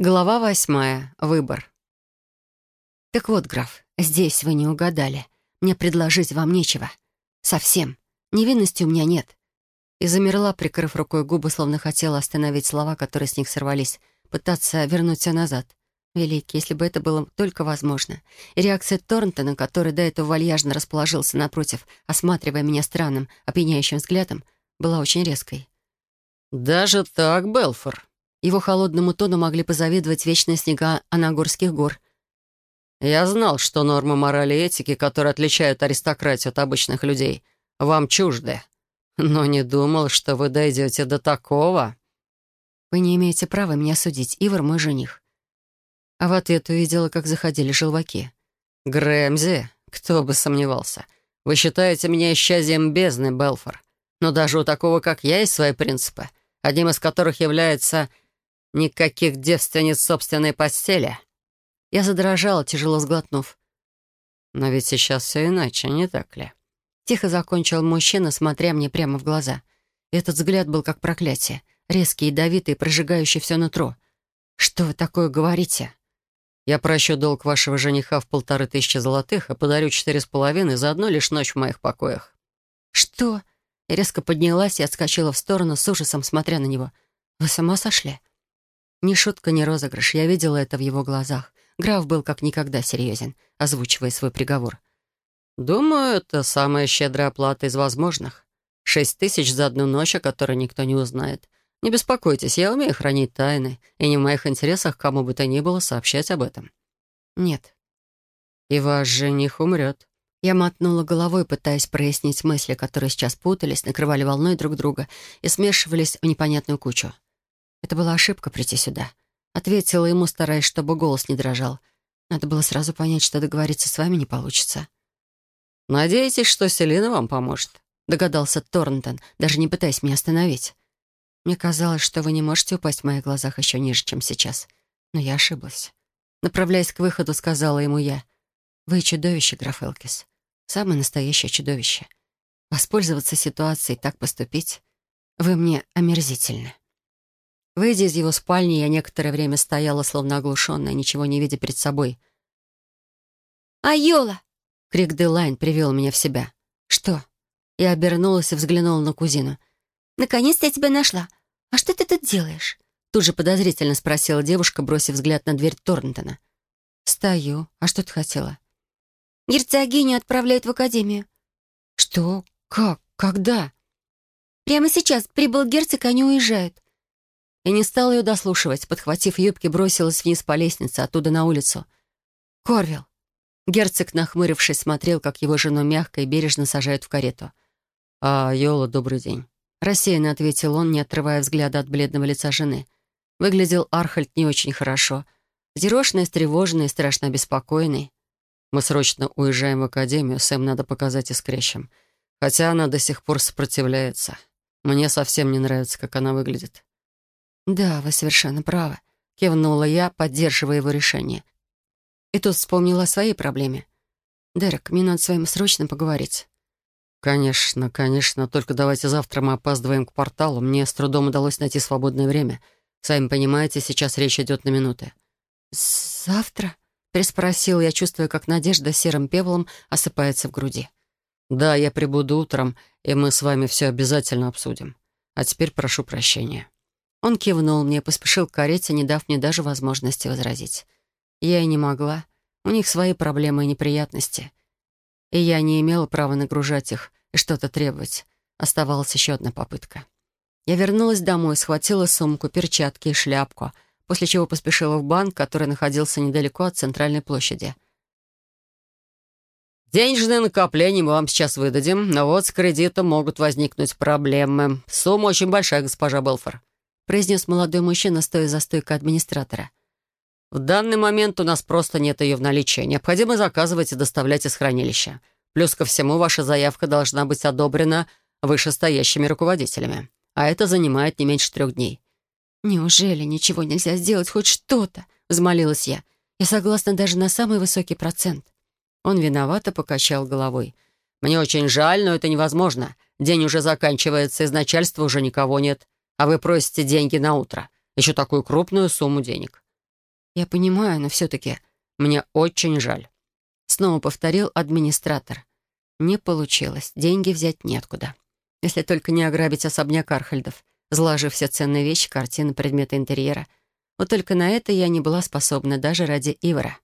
Глава восьмая. Выбор. «Так вот, граф, здесь вы не угадали. Мне предложить вам нечего. Совсем. Невинности у меня нет». И замерла, прикрыв рукой губы, словно хотела остановить слова, которые с них сорвались, пытаться вернуть все назад. Великий, если бы это было только возможно. И реакция Торнтона, который до этого вальяжно расположился напротив, осматривая меня странным, опьяняющим взглядом, была очень резкой. «Даже так, Белфор?» Его холодному тону могли позавидовать вечные снега Анагорских гор. «Я знал, что нормы морали и этики, которые отличают аристократию от обычных людей, вам чужды. Но не думал, что вы дойдете до такого». «Вы не имеете права меня судить. Ивар мой жених». А в ответ увидела, как заходили желваки. «Грэмзи, кто бы сомневался. Вы считаете меня исчадием бездны, Белфор. Но даже у такого, как я, есть свои принципы, одним из которых является Никаких девственниц собственной постели. Я задрожала, тяжело сглотнув. Но ведь сейчас все иначе, не так ли? Тихо закончил мужчина, смотря мне прямо в глаза. Этот взгляд был как проклятие, резкий, ядовитый, прожигающий все нутро. «Что вы такое говорите?» «Я прощу долг вашего жениха в полторы тысячи золотых и подарю четыре с половиной за одну лишь ночь в моих покоях». «Что?» Резко поднялась и отскочила в сторону с ужасом, смотря на него. «Вы с ума сошли?» Ни шутка, ни розыгрыш. Я видела это в его глазах. Граф был как никогда серьезен, озвучивая свой приговор. «Думаю, это самая щедрая оплата из возможных. Шесть тысяч за одну ночь, о которой никто не узнает. Не беспокойтесь, я умею хранить тайны, и не в моих интересах кому бы то ни было сообщать об этом». «Нет». «И ваш жених умрет». Я мотнула головой, пытаясь прояснить мысли, которые сейчас путались, накрывали волной друг друга и смешивались в непонятную кучу. Это была ошибка прийти сюда. Ответила ему, стараясь, чтобы голос не дрожал. Надо было сразу понять, что договориться с вами не получится. «Надеетесь, что Селина вам поможет?» Догадался Торнтон, даже не пытаясь меня остановить. Мне казалось, что вы не можете упасть в моих глазах еще ниже, чем сейчас. Но я ошиблась. Направляясь к выходу, сказала ему я. «Вы чудовище, граф Элкис. Самое настоящее чудовище. Воспользоваться ситуацией, так поступить. Вы мне омерзительны». Выйдя из его спальни, я некоторое время стояла, словно оглушенная, ничего не видя перед собой. «Айола!» — крик Делайн привел меня в себя. «Что?» Я обернулась и взглянула на кузину. «Наконец-то я тебя нашла. А что ты тут делаешь?» Тут же подозрительно спросила девушка, бросив взгляд на дверь Торнтона. «Стою. А что ты хотела?» «Герцогиню отправляют в академию». «Что? Как? Когда?» «Прямо сейчас прибыл герцог, они уезжают. Я не стала ее дослушивать. Подхватив юбки, бросилась вниз по лестнице, оттуда на улицу. «Корвилл!» Герцог, нахмурившись, смотрел, как его жену мягко и бережно сажают в карету. «А, Йола, добрый день!» Рассеянно ответил он, не отрывая взгляда от бледного лица жены. Выглядел Архальд не очень хорошо. Зерошенный, встревоженный, страшно обеспокоенный. «Мы срочно уезжаем в академию, Сэм надо показать искрящим. Хотя она до сих пор сопротивляется. Мне совсем не нравится, как она выглядит». «Да, вы совершенно правы», — кивнула я, поддерживая его решение. И тут вспомнила о своей проблеме. «Дерек, мне надо с вами срочно поговорить». «Конечно, конечно. Только давайте завтра мы опаздываем к порталу. Мне с трудом удалось найти свободное время. Сами понимаете, сейчас речь идет на минуты». «Завтра?» — переспросил я, чувствуя, как надежда серым пеплом осыпается в груди. «Да, я прибуду утром, и мы с вами все обязательно обсудим. А теперь прошу прощения». Он кивнул мне, поспешил к карете, не дав мне даже возможности возразить. Я и не могла. У них свои проблемы и неприятности. И я не имела права нагружать их и что-то требовать. Оставалась еще одна попытка. Я вернулась домой, схватила сумку, перчатки и шляпку, после чего поспешила в банк, который находился недалеко от центральной площади. «Денежные накопления мы вам сейчас выдадим, но вот с кредитом могут возникнуть проблемы. Сумма очень большая, госпожа Белфор произнес молодой мужчина, стоя за стойкой администратора. «В данный момент у нас просто нет ее в наличии. Необходимо заказывать и доставлять из хранилища. Плюс ко всему, ваша заявка должна быть одобрена вышестоящими руководителями. А это занимает не меньше трех дней». «Неужели ничего нельзя сделать, хоть что-то?» — взмолилась я. «Я согласна даже на самый высокий процент». Он виновато покачал головой. «Мне очень жаль, но это невозможно. День уже заканчивается, из начальства уже никого нет а вы просите деньги на утро. Еще такую крупную сумму денег». «Я понимаю, но все-таки мне очень жаль». Снова повторил администратор. Не получилось, деньги взять неоткуда. Если только не ограбить особняк Архальдов, заложив все ценные вещи, картины, предметы интерьера. Вот только на это я не была способна даже ради Ивара.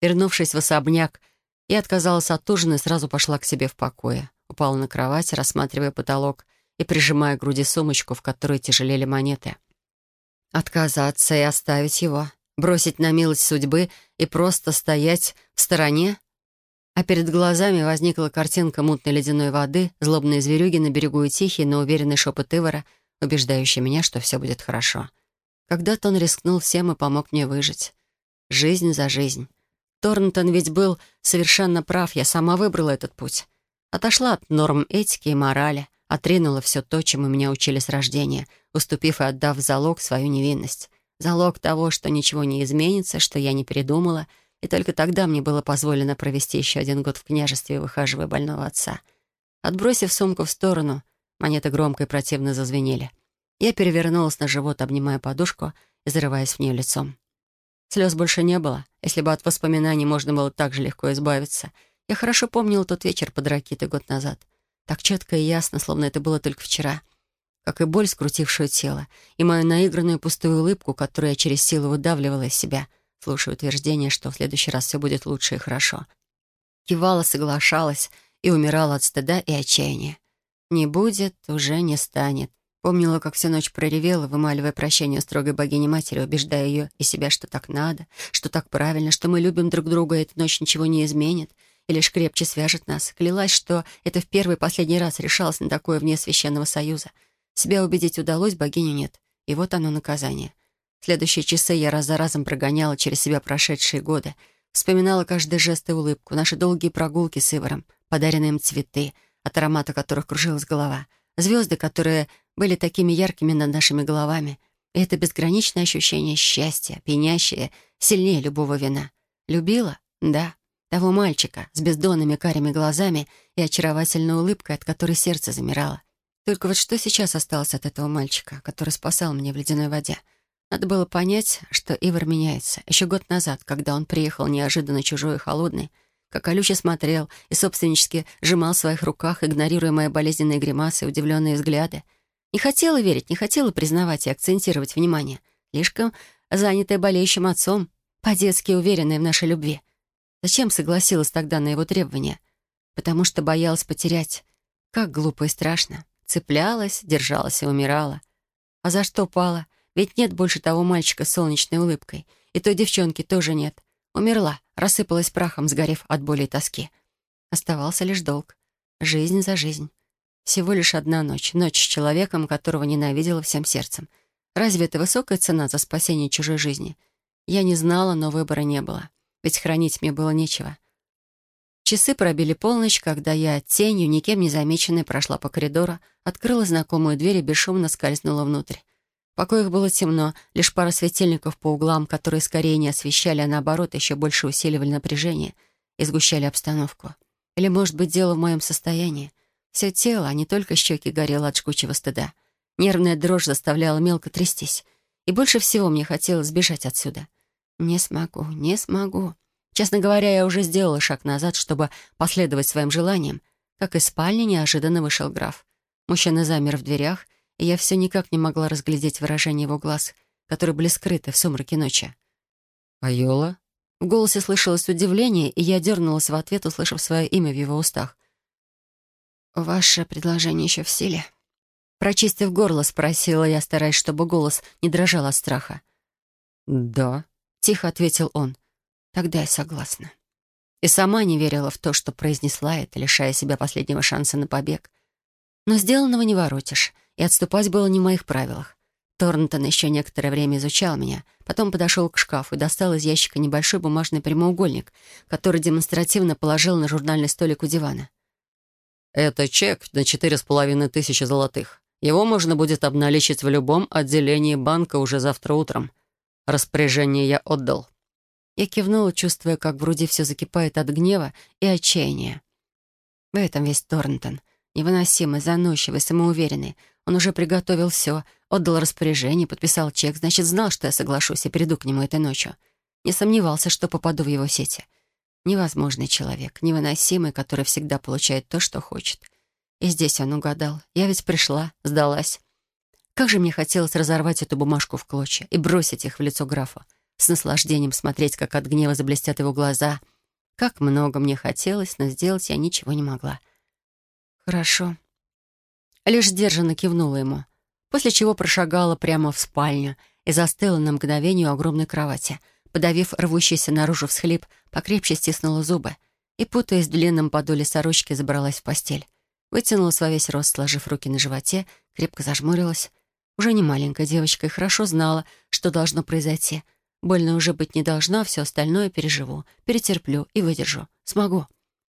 Вернувшись в особняк, я отказалась от ужина и сразу пошла к себе в покое. Упала на кровать, рассматривая потолок и прижимая к груди сумочку, в которой тяжелели монеты. Отказаться и оставить его, бросить на милость судьбы и просто стоять в стороне? А перед глазами возникла картинка мутной ледяной воды, злобные зверюги на берегу и тихий, но уверенный шепот Ивара, убеждающий меня, что все будет хорошо. Когда-то он рискнул всем и помог мне выжить. Жизнь за жизнь. Торнтон ведь был совершенно прав, я сама выбрала этот путь. Отошла от норм этики и морали, отринула все то, чему меня учили с рождения, уступив и отдав залог свою невинность. Залог того, что ничего не изменится, что я не передумала, и только тогда мне было позволено провести еще один год в княжестве, выхаживая больного отца. Отбросив сумку в сторону, монеты громко и противно зазвенели. Я перевернулась на живот, обнимая подушку и зарываясь в нее лицом. Слез больше не было. Если бы от воспоминаний можно было так же легко избавиться. Я хорошо помнила тот вечер под ракетой год назад. Так четко и ясно, словно это было только вчера. Как и боль, скрутившую тело, и мою наигранную пустую улыбку, которую я через силу выдавливала из себя, слушая утверждение, что в следующий раз все будет лучше и хорошо. Кивала, соглашалась и умирала от стыда и отчаяния. Не будет, уже не станет. Помнила, как всю ночь проревела, вымаливая прощение строгой богини-матери, убеждая ее и себя, что так надо, что так правильно, что мы любим друг друга, и эта ночь ничего не изменит и лишь крепче свяжет нас. Клялась, что это в первый и последний раз решалась на такое вне священного союза. Себя убедить удалось, богиню нет. И вот оно наказание. В следующие часы я раз за разом прогоняла через себя прошедшие годы, вспоминала каждый жест и улыбку, наши долгие прогулки с Иваром, подаренные им цветы, от аромата которых кружилась голова, звезды, которые были такими яркими над нашими головами. И это безграничное ощущение счастья, пьянящее, сильнее любого вина. Любила? Да. Того мальчика с бездонными карими глазами и очаровательной улыбкой, от которой сердце замирало. Только вот что сейчас осталось от этого мальчика, который спасал меня в ледяной воде? Надо было понять, что Ивар меняется. Еще год назад, когда он приехал неожиданно чужой и холодный, как колюче смотрел и собственнически сжимал в своих руках, игнорируя мои болезненные гримасы и удивленные взгляды — не хотела верить, не хотела признавать и акцентировать внимание. Слишком занятая болеющим отцом, по-детски уверенная в нашей любви. Зачем согласилась тогда на его требования? Потому что боялась потерять. Как глупо и страшно. Цеплялась, держалась и умирала. А за что пала? Ведь нет больше того мальчика с солнечной улыбкой. И той девчонки тоже нет. Умерла, рассыпалась прахом, сгорев от боли и тоски. Оставался лишь долг. Жизнь за жизнь. Всего лишь одна ночь. Ночь с человеком, которого ненавидела всем сердцем. Разве это высокая цена за спасение чужой жизни? Я не знала, но выбора не было. Ведь хранить мне было нечего. Часы пробили полночь, когда я тенью, никем не замеченной, прошла по коридору, открыла знакомую дверь и бесшумно скользнула внутрь. В покоях было темно, лишь пара светильников по углам, которые скорее не освещали, а наоборот еще больше усиливали напряжение и сгущали обстановку. Или, может быть, дело в моем состоянии. Все тело, а не только щеки, горело от жгучего стыда. Нервная дрожь заставляла мелко трястись. И больше всего мне хотелось сбежать отсюда. Не смогу, не смогу. Честно говоря, я уже сделала шаг назад, чтобы последовать своим желаниям, как из спальни неожиданно вышел граф. Мужчина замер в дверях, и я все никак не могла разглядеть выражение его глаз, которые были скрыты в сумраке ночи. «Айола?» В голосе слышалось удивление, и я дернулась в ответ, услышав свое имя в его устах. «Ваше предложение еще в силе?» Прочистив горло, спросила я, стараясь, чтобы голос не дрожал от страха. «Да», — тихо ответил он. «Тогда я согласна». И сама не верила в то, что произнесла это, лишая себя последнего шанса на побег. Но сделанного не воротишь, и отступать было не в моих правилах. Торнтон еще некоторое время изучал меня, потом подошел к шкафу и достал из ящика небольшой бумажный прямоугольник, который демонстративно положил на журнальный столик у дивана. Это чек на четыре с половиной тысячи золотых. Его можно будет обналичить в любом отделении банка уже завтра утром. Распоряжение я отдал». Я кивнула, чувствуя, как в груди все закипает от гнева и отчаяния. В этом весь Торнтон. Невыносимый, заносчивый, самоуверенный. Он уже приготовил все, отдал распоряжение, подписал чек, значит, знал, что я соглашусь и приду к нему этой ночью. Не сомневался, что попаду в его сети. Невозможный человек, невыносимый, который всегда получает то, что хочет. И здесь он угадал. Я ведь пришла, сдалась. Как же мне хотелось разорвать эту бумажку в клочья и бросить их в лицо графа, с наслаждением смотреть, как от гнева заблестят его глаза. Как много мне хотелось, но сделать я ничего не могла. «Хорошо». Лишь сдержанно кивнула ему, после чего прошагала прямо в спальню и застыла на мгновение у огромной кровати — Подавив рвущийся наружу всхлип, покрепче стиснула зубы и, путаясь в длинном подоле сорочки, забралась в постель. Вытянулась во весь рост, сложив руки на животе, крепко зажмурилась. Уже не маленькая девочка и хорошо знала, что должно произойти. Больно уже быть не должна, все остальное переживу, перетерплю и выдержу. Смогу.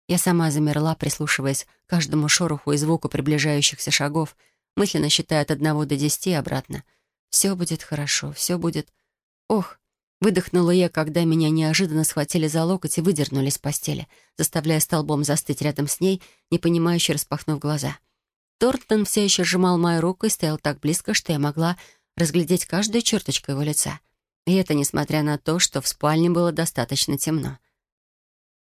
Я сама замерла, прислушиваясь к каждому шороху и звуку приближающихся шагов, мысленно считая от одного до десяти и обратно. Все будет хорошо, все будет... Ох, Выдохнула я, когда меня неожиданно схватили за локоть и выдернули с постели, заставляя столбом застыть рядом с ней, непонимающе распахнув глаза. Тортон все еще сжимал мою руку и стоял так близко, что я могла разглядеть каждую черточку его лица. И это несмотря на то, что в спальне было достаточно темно.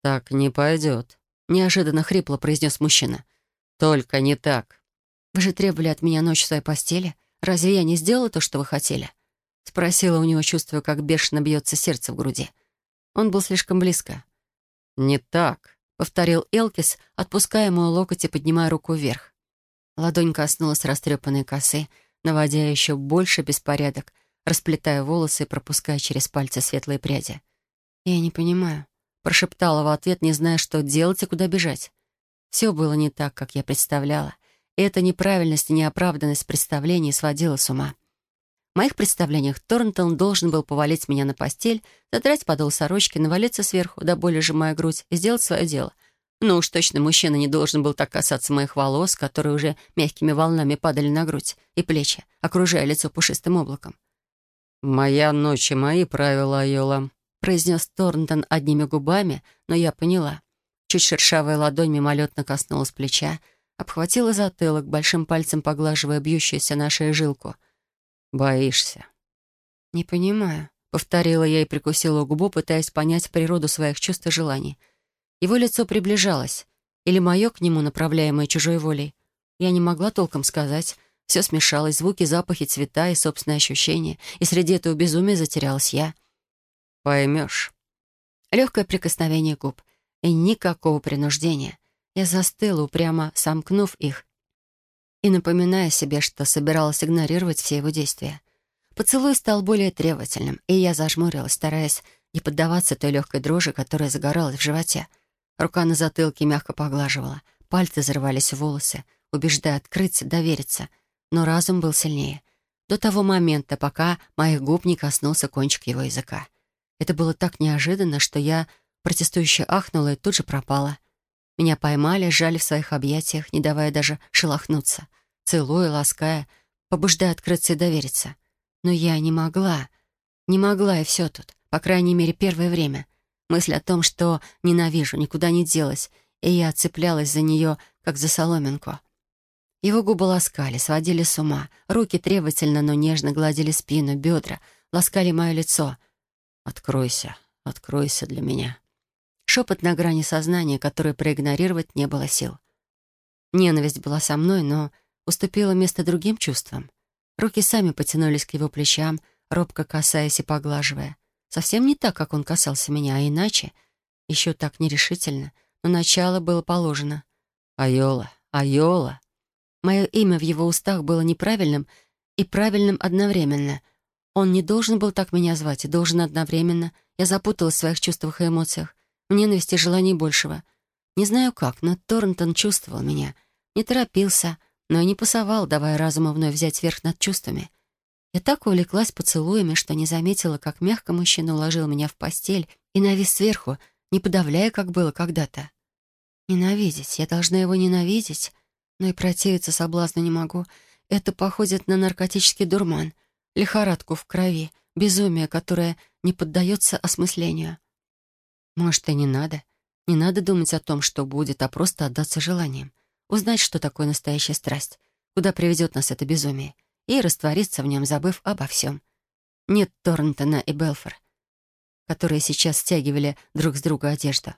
«Так не пойдет», — неожиданно хрипло произнес мужчина. «Только не так». «Вы же требовали от меня ночь в своей постели. Разве я не сделала то, что вы хотели?» Спросила у него, чувствуя, как бешено бьется сердце в груди. Он был слишком близко. «Не так», — повторил Элкис, отпуская мой локоть и поднимая руку вверх. Ладонь коснулась растрепанной косы, наводя еще больше беспорядок, расплетая волосы и пропуская через пальцы светлые пряди. «Я не понимаю», — прошептала в ответ, не зная, что делать и куда бежать. Все было не так, как я представляла, и эта неправильность и неоправданность представлений сводила с ума. В моих представлениях Торнтон должен был повалить меня на постель, задрать подол сорочки, навалиться сверху, до боли сжимая грудь, и сделать свое дело. Но уж точно мужчина не должен был так касаться моих волос, которые уже мягкими волнами падали на грудь и плечи, окружая лицо пушистым облаком. «Моя ночь и мои правила, Айола», — произнес Торнтон одними губами, но я поняла. Чуть шершавая ладонь мимолетно коснулась плеча, обхватила затылок, большим пальцем поглаживая бьющуюся на шее жилку — «Боишься?» «Не понимаю», — повторила я и прикусила губу, пытаясь понять природу своих чувств и желаний. Его лицо приближалось. Или мое к нему, направляемое чужой волей. Я не могла толком сказать. Все смешалось, звуки, запахи, цвета и собственные ощущения. И среди этого безумия затерялась я. «Поймешь». Легкое прикосновение губ. И никакого принуждения. Я застыла, упрямо сомкнув их, и напоминая себе, что собиралась игнорировать все его действия. Поцелуй стал более требовательным, и я зажмурилась, стараясь не поддаваться той легкой дрожи, которая загоралась в животе. Рука на затылке мягко поглаживала, пальцы зарывались в волосы, убеждая открыться, довериться. Но разум был сильнее. До того момента, пока моих губ не коснулся кончик его языка. Это было так неожиданно, что я протестующе ахнула и тут же пропала — меня поймали, сжали в своих объятиях, не давая даже шелохнуться, целуя, лаская, побуждая открыться и довериться. Но я не могла. Не могла, и все тут. По крайней мере, первое время. Мысль о том, что ненавижу, никуда не делась, и я цеплялась за нее, как за соломинку. Его губы ласкали, сводили с ума. Руки требовательно, но нежно гладили спину, бедра, ласкали мое лицо. «Откройся, откройся для меня», Шепот на грани сознания, который проигнорировать не было сил. Ненависть была со мной, но уступила место другим чувствам. Руки сами потянулись к его плечам, робко касаясь и поглаживая. Совсем не так, как он касался меня, а иначе. Еще так нерешительно, но начало было положено. «Айола, Айола!» Мое имя в его устах было неправильным и правильным одновременно. Он не должен был так меня звать и должен одновременно. Я запуталась в своих чувствах и эмоциях в ненависти и большего. Не знаю как, но Торнтон чувствовал меня. Не торопился, но и не пасовал, давая разуму вновь взять верх над чувствами. Я так увлеклась поцелуями, что не заметила, как мягко мужчина уложил меня в постель и навис сверху, не подавляя, как было когда-то. Ненавидеть. Я должна его ненавидеть, но и противиться соблазну не могу. Это походит на наркотический дурман, лихорадку в крови, безумие, которое не поддается осмыслению. Может, и не надо. Не надо думать о том, что будет, а просто отдаться желаниям. Узнать, что такое настоящая страсть, куда приведет нас это безумие, и раствориться в нем, забыв обо всем. Нет Торнтона и Белфор. которые сейчас стягивали друг с друга одежду,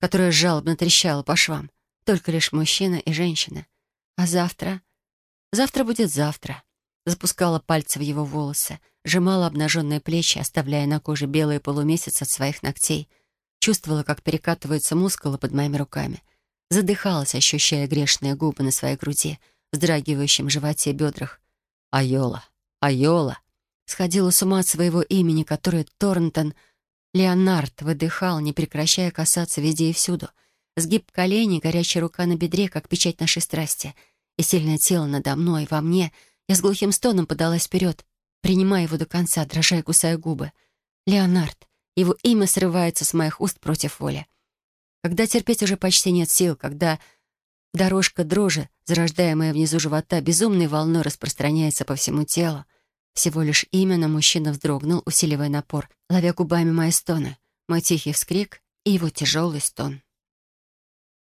которая жалобно трещала по швам. Только лишь мужчина и женщина. А завтра? Завтра будет завтра. Запускала пальцы в его волосы, сжимала обнаженные плечи, оставляя на коже белый полумесяц от своих ногтей. Чувствовала, как перекатываются мускулы под моими руками. Задыхалась, ощущая грешные губы на своей груди, вздрагивающем животе и бедрах. Айола, Айола. Сходила с ума от своего имени, которое Торнтон Леонард выдыхал, не прекращая касаться везде и всюду. Сгиб коленей, горячая рука на бедре, как печать нашей страсти. И сильное тело надо мной, во мне. Я с глухим стоном подалась вперед, принимая его до конца, дрожа и кусая губы. Леонард. Его имя срывается с моих уст против воли. Когда терпеть уже почти нет сил, когда дорожка дрожи, зарождаемая внизу живота, безумной волной распространяется по всему телу, всего лишь именно мужчина вздрогнул, усиливая напор, ловя губами мои стоны, мой тихий вскрик и его тяжелый стон.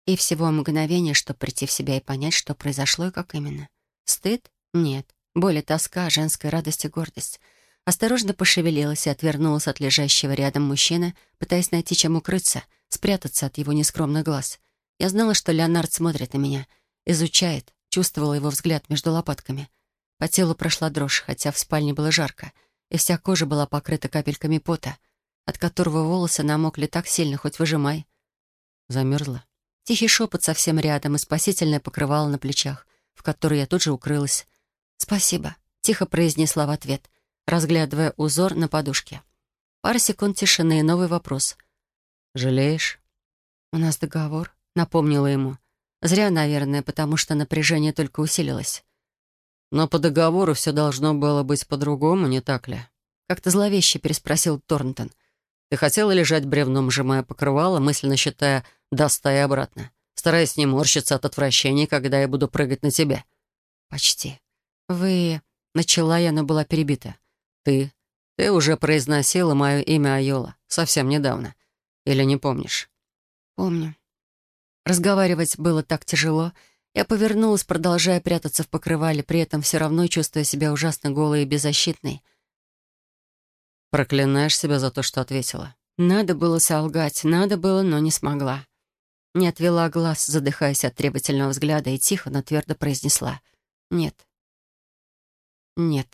И всего мгновение, чтобы прийти в себя и понять, что произошло и как именно. Стыд? Нет. Боль и тоска, женская радость и гордость. Осторожно пошевелилась и отвернулась от лежащего рядом мужчины, пытаясь найти чем укрыться, спрятаться от его нескромных глаз. Я знала, что Леонард смотрит на меня, изучает, чувствовала его взгляд между лопатками. По телу прошла дрожь, хотя в спальне было жарко, и вся кожа была покрыта капельками пота, от которого волосы намокли так сильно, хоть выжимай. Замерзла. Тихий шепот совсем рядом и спасительное покрывало на плечах, в которое я тут же укрылась. «Спасибо», — тихо произнесла в ответ, разглядывая узор на подушке. Пара секунд тишины и новый вопрос. «Жалеешь?» «У нас договор», — напомнила ему. Зря, наверное, потому что напряжение только усилилось. Но по договору все должно было быть по-другому, не так ли? Как-то зловеще переспросил Торнтон. Ты хотела лежать бревном, сжимая покрывало, мысленно считая «достай обратно», стараясь не морщиться от отвращения, когда я буду прыгать на тебя. Почти. Вы... Начала я, но была перебита. Ты... Ты уже произносила мое имя Айола совсем недавно. Или не помнишь? Помню. Разговаривать было так тяжело, я повернулась, продолжая прятаться в покрывале, при этом все равно чувствуя себя ужасно голой и беззащитной. «Проклинаешь себя за то, что ответила?» Надо было солгать, надо было, но не смогла. Не отвела глаз, задыхаясь от требовательного взгляда, и тихо, но твердо произнесла «Нет». «Нет».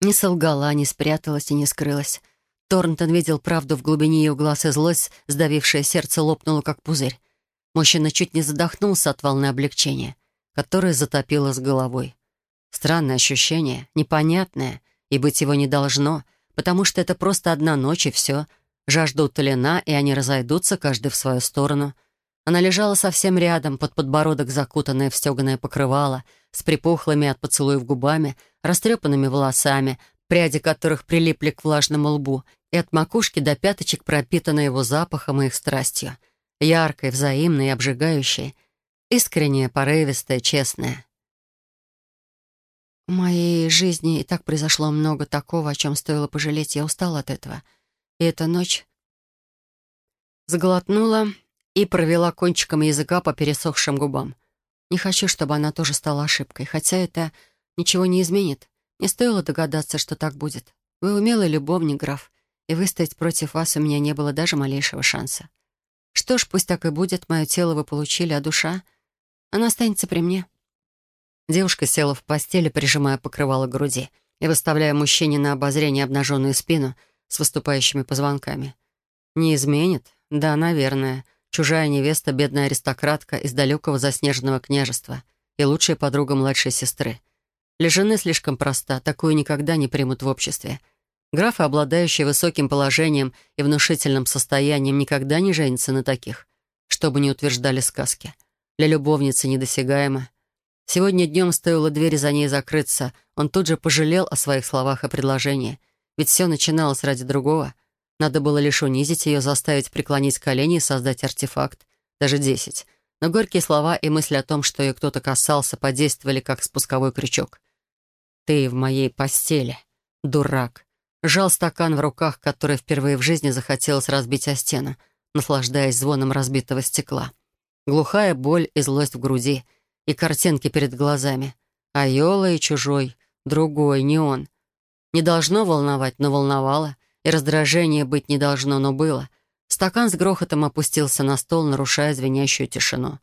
Не солгала, не спряталась и не скрылась. Торнтон видел правду в глубине ее глаз, и злость, сдавившая сердце, лопнула, как пузырь. Мужчина чуть не задохнулся от волны облегчения, которая затопила с головой. Странное ощущение, непонятное, и быть его не должно, потому что это просто одна ночь, и все. Жажда утолена, и они разойдутся, каждый в свою сторону. Она лежала совсем рядом, под подбородок закутанная в стеганое покрывало, с припухлыми от поцелуев губами, растрепанными волосами, пряди которых прилипли к влажному лбу, и от макушки до пяточек пропитана его запахом и их страстью — яркой, взаимной, обжигающей, искренняя, порывистая, честная. В моей жизни и так произошло много такого, о чем стоило пожалеть. Я устала от этого. И эта ночь сглотнула и провела кончиком языка по пересохшим губам. Не хочу, чтобы она тоже стала ошибкой, хотя это ничего не изменит. Не стоило догадаться, что так будет. Вы умелый любовник, граф, и выстоять против вас у меня не было даже малейшего шанса. Что ж, пусть так и будет, мое тело вы получили, а душа, она останется при мне. Девушка села в постели, прижимая покрывало к груди и выставляя мужчине на обозрение обнаженную спину с выступающими позвонками. Не изменит? Да, наверное. Чужая невеста, бедная аристократка из далекого заснеженного княжества и лучшая подруга младшей сестры. Для жены слишком проста, такую никогда не примут в обществе — Графы, обладающие высоким положением и внушительным состоянием, никогда не женятся на таких, чтобы не утверждали сказки. Для любовницы недосягаемо. Сегодня днем стоило двери за ней закрыться, он тут же пожалел о своих словах и предложении. Ведь все начиналось ради другого. Надо было лишь унизить ее, заставить преклонить колени и создать артефакт. Даже десять. Но горькие слова и мысли о том, что ее кто-то касался, подействовали как спусковой крючок. «Ты в моей постели, дурак», Жал стакан в руках, который впервые в жизни захотелось разбить о стену, наслаждаясь звоном разбитого стекла. Глухая боль и злость в груди, и картинки перед глазами. Айола и чужой, другой, не он. Не должно волновать, но волновало, и раздражения быть не должно, но было. Стакан с грохотом опустился на стол, нарушая звенящую тишину.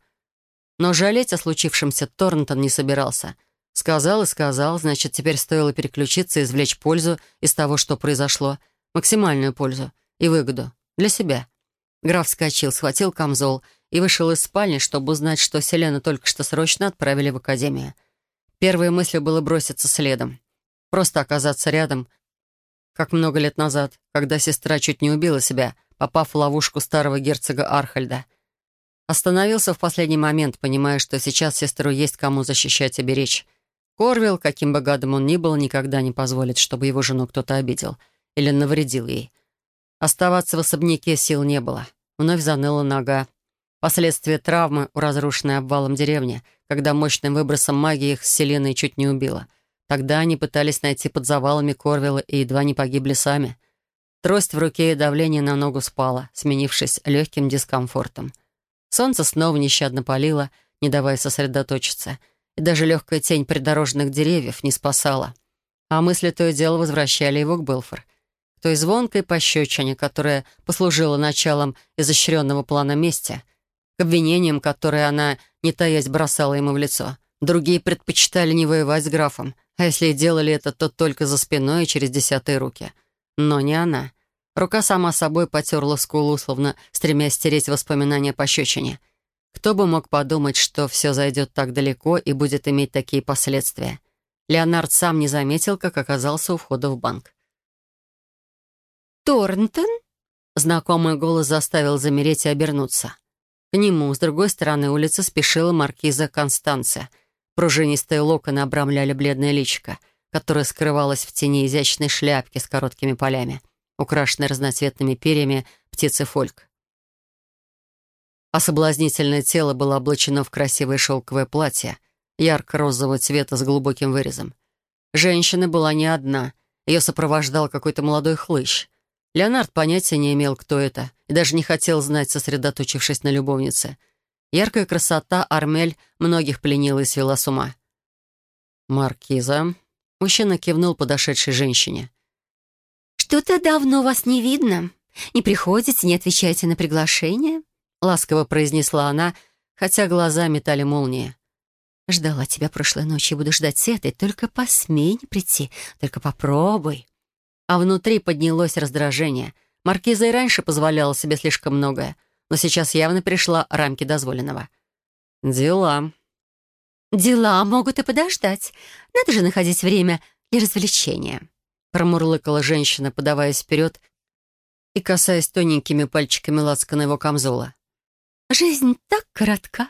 Но жалеть о случившемся Торнтон не собирался. Сказал и сказал, значит, теперь стоило переключиться и извлечь пользу из того, что произошло. Максимальную пользу и выгоду. Для себя. Граф вскочил, схватил камзол и вышел из спальни, чтобы узнать, что Селену только что срочно отправили в академию. Первой мыслью было броситься следом. Просто оказаться рядом, как много лет назад, когда сестра чуть не убила себя, попав в ловушку старого герцога Архальда. Остановился в последний момент, понимая, что сейчас сестру есть кому защищать и беречь. Корвилл, каким бы гадом он ни был, никогда не позволит, чтобы его жену кто-то обидел или навредил ей. Оставаться в особняке сил не было. Вновь заныла нога. Последствия травмы у разрушенной обвалом деревни, когда мощным выбросом магии их с Селеной чуть не убило. Тогда они пытались найти под завалами Корвилла и едва не погибли сами. Трость в руке и давление на ногу спало, сменившись легким дискомфортом. Солнце снова нещадно палило, не давая сосредоточиться, и даже легкая тень придорожных деревьев не спасала. А мысли то и дело возвращали его к Белфор, к той звонкой пощечине, которая послужила началом изощренного плана мести — к обвинениям, которые она, не таясь, бросала ему в лицо. Другие предпочитали не воевать с графом, а если и делали это, то только за спиной и через десятые руки. Но не она. Рука сама собой потерла скулу, словно стремясь стереть воспоминания по пощечине. Кто бы мог подумать, что все зайдет так далеко и будет иметь такие последствия. Леонард сам не заметил, как оказался у входа в банк. «Торнтон?» Знакомый голос заставил замереть и обернуться. К нему, с другой стороны улицы, спешила маркиза Констанция. Пружинистые локоны обрамляли бледное личико, которое скрывалось в тени изящной шляпки с короткими полями, украшенной разноцветными перьями птицы фольк. А соблазнительное тело было облачено в красивое шелковое платье, ярко-розового цвета с глубоким вырезом. Женщина была не одна, ее сопровождал какой-то молодой хлыщ. Леонард понятия не имел, кто это, и даже не хотел знать, сосредоточившись на любовнице. Яркая красота Армель многих пленила и свела с ума. «Маркиза», — мужчина кивнул подошедшей женщине. «Что-то давно вас не видно. Не приходите, не отвечаете на приглашение?» — ласково произнесла она, хотя глаза метали молнии. «Ждала тебя прошлой ночью, буду ждать с этой. Только посмей не прийти, только попробуй» а внутри поднялось раздражение. Маркиза и раньше позволяла себе слишком многое, но сейчас явно пришла рамки дозволенного. «Дела». «Дела могут и подождать. Надо же находить время для развлечения», промурлыкала женщина, подаваясь вперед и касаясь тоненькими пальчиками лацка на его камзола. «Жизнь так коротка».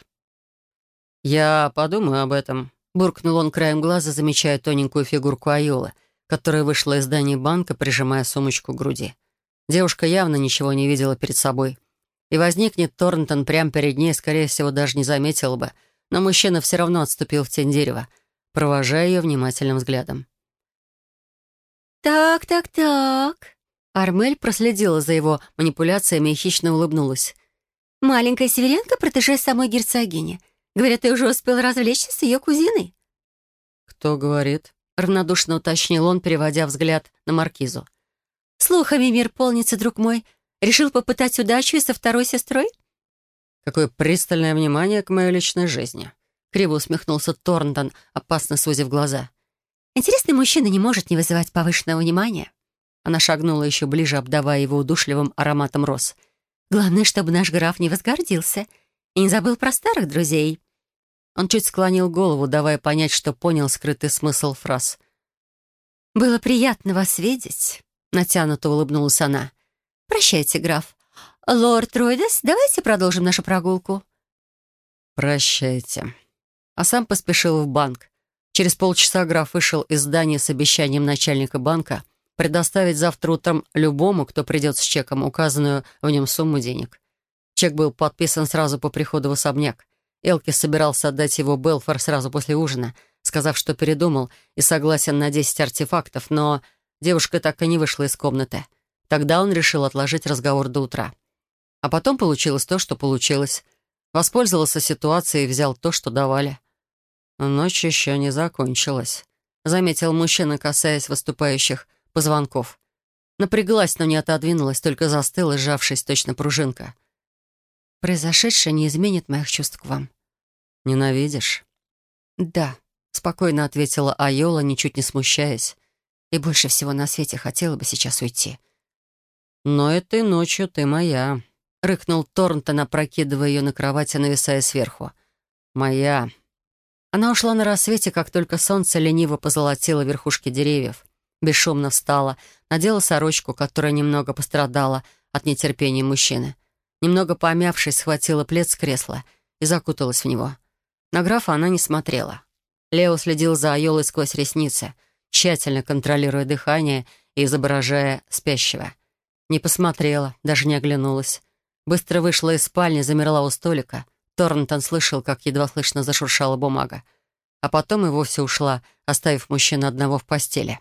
«Я подумаю об этом», — буркнул он краем глаза, замечая тоненькую фигурку Айолы — которая вышла из здания банка, прижимая сумочку к груди. Девушка явно ничего не видела перед собой. И возникнет Торнтон прямо перед ней, скорее всего, даже не заметил бы, но мужчина все равно отступил в тень дерева, провожая ее внимательным взглядом. «Так, так, так...» Армель проследила за его манипуляциями и хищно улыбнулась. «Маленькая северянка протеже самой герцогини. Говорят, ты уже успел развлечься с ее кузиной». «Кто говорит?» — равнодушно уточнил он, переводя взгляд на маркизу. «Слухами мир полнится, друг мой. Решил попытать удачу и со второй сестрой?» «Какое пристальное внимание к моей личной жизни!» Криво усмехнулся Торнтон, опасно сузив глаза. «Интересный мужчина не может не вызывать повышенного внимания». Она шагнула еще ближе, обдавая его удушливым ароматом роз. «Главное, чтобы наш граф не возгордился и не забыл про старых друзей». Он чуть склонил голову, давая понять, что понял скрытый смысл фраз. «Было приятно вас видеть», — натянуто улыбнулась она. «Прощайте, граф. Лорд Ройдес, давайте продолжим нашу прогулку». «Прощайте». А сам поспешил в банк. Через полчаса граф вышел из здания с обещанием начальника банка предоставить завтра утром любому, кто придет с чеком, указанную в нем сумму денег. Чек был подписан сразу по приходу в особняк. Элки собирался отдать его Белфор сразу после ужина, сказав, что передумал и согласен на 10 артефактов, но девушка так и не вышла из комнаты. Тогда он решил отложить разговор до утра. А потом получилось то, что получилось. Воспользовался ситуацией и взял то, что давали. Ночь еще не закончилась, заметил мужчина, касаясь выступающих позвонков. Напряглась, но не отодвинулась, только застыла, сжавшись, точно пружинка. «Произошедшее не изменит моих чувств к вам». «Ненавидишь?» «Да», — спокойно ответила Айола, ничуть не смущаясь. «И больше всего на свете хотела бы сейчас уйти». «Но этой ночью ты моя», — рыкнул Торнтон, опрокидывая ее на кровать и нависая сверху. «Моя». Она ушла на рассвете, как только солнце лениво позолотило верхушки деревьев. Бесшумно встала, надела сорочку, которая немного пострадала от нетерпения мужчины. Немного помявшись, схватила плед с кресла и закуталась в него. На графа она не смотрела. Лео следил за Айолой сквозь ресницы, тщательно контролируя дыхание и изображая спящего — не посмотрела, даже не оглянулась. Быстро вышла из спальни, замерла у столика. Торнтон слышал, как едва слышно зашуршала бумага. А потом и вовсе ушла, оставив мужчину одного в постели.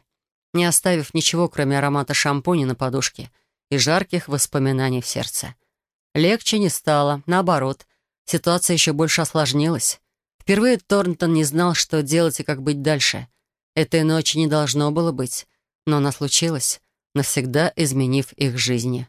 Не оставив ничего, кроме аромата шампуня на подушке и жарких воспоминаний в сердце. Легче не стало, наоборот. Ситуация еще больше осложнилась. Впервые Торнтон не знал, что делать и как быть дальше. Этой ночи не должно было быть, но она случилась навсегда изменив их жизни.